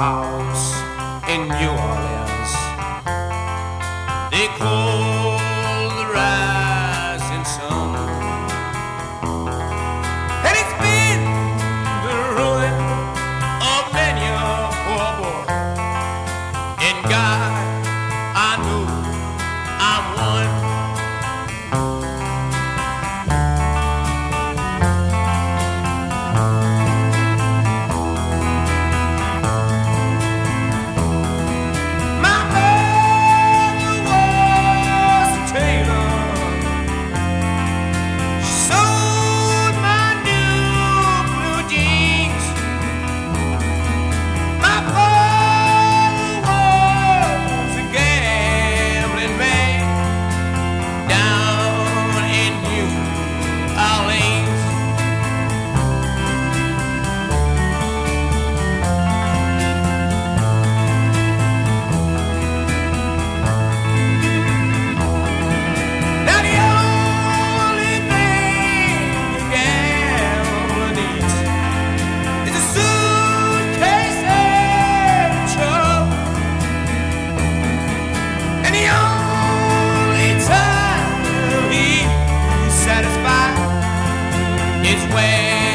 house in your And the only time he's satisfied is when.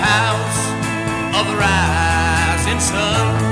house of the rising sun.